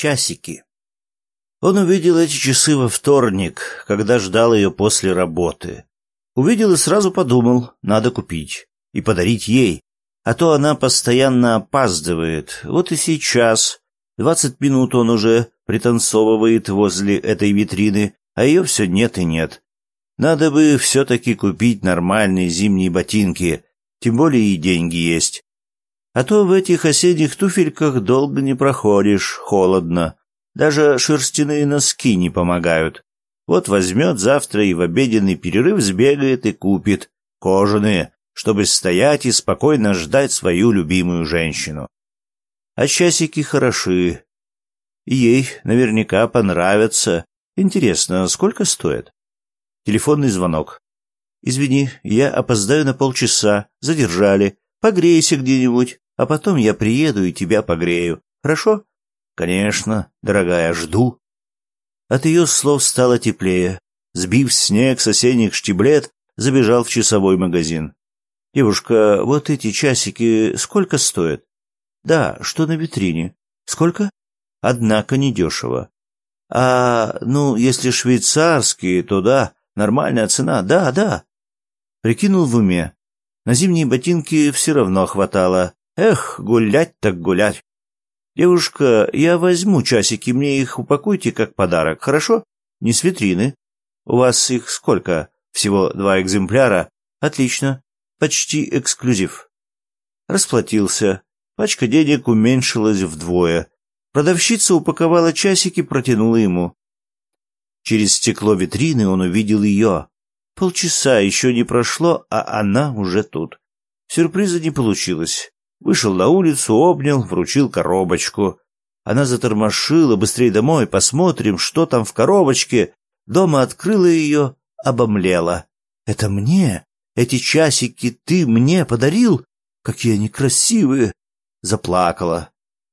Часики. Он увидел эти часы во вторник, когда ждал ее после работы. Увидел и сразу подумал, надо купить и подарить ей, а то она постоянно опаздывает. Вот и сейчас, двадцать минут он уже пританцовывает возле этой витрины, а ее все нет и нет. Надо бы все-таки купить нормальные зимние ботинки, тем более и деньги есть. А то в этих осенних туфельках долго не проходишь, холодно. Даже шерстяные носки не помогают. Вот возьмет завтра и в обеденный перерыв сбегает и купит кожаные, чтобы стоять и спокойно ждать свою любимую женщину. А часики хороши. Ей наверняка понравятся. Интересно, сколько стоит? Телефонный звонок. «Извини, я опоздаю на полчаса. Задержали. Погрейся где-нибудь, а потом я приеду и тебя погрею. Хорошо?» «Конечно, дорогая, жду». От ее слов стало теплее. Сбив снег с осенних штиблет, забежал в часовой магазин. «Девушка, вот эти часики сколько стоят?» «Да, что на витрине. Сколько?» «Однако недешево». «А, ну, если швейцарские, то да, нормальная цена, да, да». Прикинул в уме. На зимние ботинки все равно хватало. Эх, гулять так гулять. Девушка, я возьму часики, мне их упакуйте как подарок, хорошо? Не с витрины. У вас их сколько? Всего два экземпляра. Отлично. Почти эксклюзив. Расплатился. Пачка денег уменьшилась вдвое. Продавщица упаковала часики, протянула ему. Через стекло витрины он увидел ее. Полчаса еще не прошло, а она уже тут. Сюрприза не получилось. Вышел на улицу, обнял, вручил коробочку. Она затормошила, быстрее домой, посмотрим, что там в коробочке. Дома открыла ее, обомлела. «Это мне? Эти часики ты мне подарил? Какие они красивые!» Заплакала.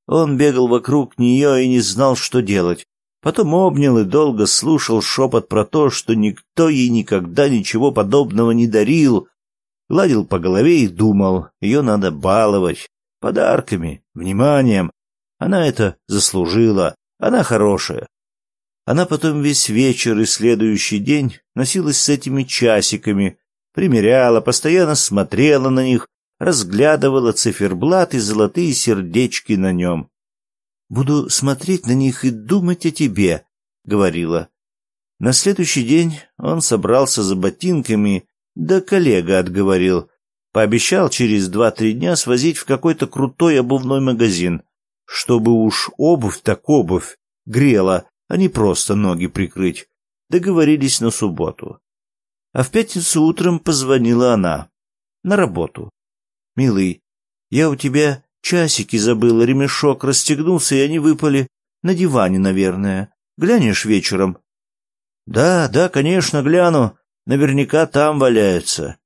Он бегал вокруг нее и не знал, что делать. Потом обнял и долго слушал шепот про то, что никто ей никогда ничего подобного не дарил. Гладил по голове и думал, ее надо баловать. Подарками, вниманием. Она это заслужила. Она хорошая. Она потом весь вечер и следующий день носилась с этими часиками, примеряла, постоянно смотрела на них, разглядывала циферблат и золотые сердечки на нем. Буду смотреть на них и думать о тебе, говорила. На следующий день он собрался за ботинками, да коллега отговорил. Пообещал через два-три дня свозить в какой-то крутой обувной магазин, чтобы уж обувь так обувь грела, а не просто ноги прикрыть. Договорились на субботу. А в пятницу утром позвонила она. На работу. «Милый, я у тебя Часики забыл, ремешок расстегнулся, и они выпали. На диване, наверное. Глянешь вечером? Да, да, конечно, гляну. Наверняка там валяются.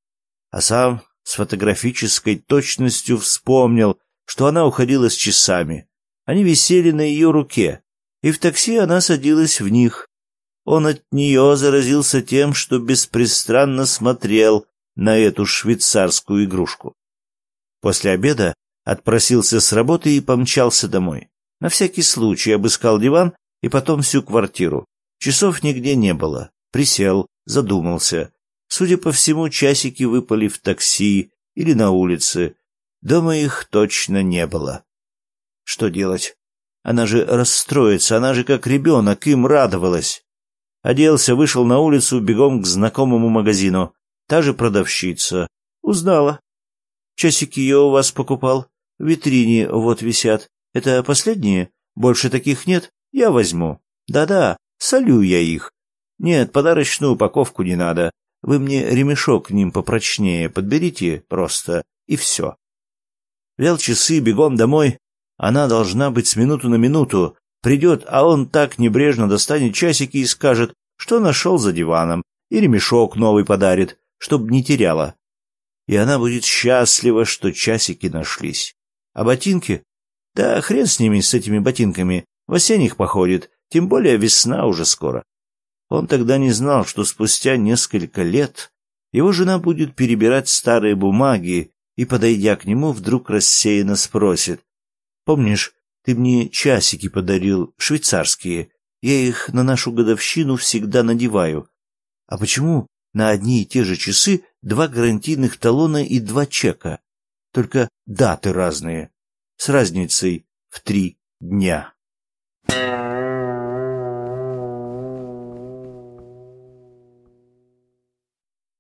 А сам с фотографической точностью вспомнил, что она уходила с часами. Они висели на ее руке, и в такси она садилась в них. Он от нее заразился тем, что беспристрастно смотрел на эту швейцарскую игрушку. После обеда Отпросился с работы и помчался домой. На всякий случай обыскал диван и потом всю квартиру. Часов нигде не было. Присел, задумался. Судя по всему, часики выпали в такси или на улице. Дома их точно не было. Что делать? Она же расстроится, она же как ребенок, им радовалась. Оделся, вышел на улицу, бегом к знакомому магазину. Та же продавщица. Узнала. Часики я у вас покупал. В витрине вот висят. Это последние? Больше таких нет? Я возьму. Да-да, солю я их. Нет, подарочную упаковку не надо. Вы мне ремешок к ним попрочнее подберите просто, и все. Вел часы, бегом домой. Она должна быть с минуту на минуту. Придет, а он так небрежно достанет часики и скажет, что нашел за диваном, и ремешок новый подарит, чтоб не теряла. И она будет счастлива, что часики нашлись. А ботинки? Да хрен с ними, с этими ботинками. В осенних походит, тем более весна уже скоро. Он тогда не знал, что спустя несколько лет его жена будет перебирать старые бумаги и, подойдя к нему, вдруг рассеянно спросит. «Помнишь, Ты мне часики подарил, швейцарские. Я их на нашу годовщину всегда надеваю. А почему на одни и те же часы два гарантийных талона и два чека? Только даты разные, с разницей в три дня.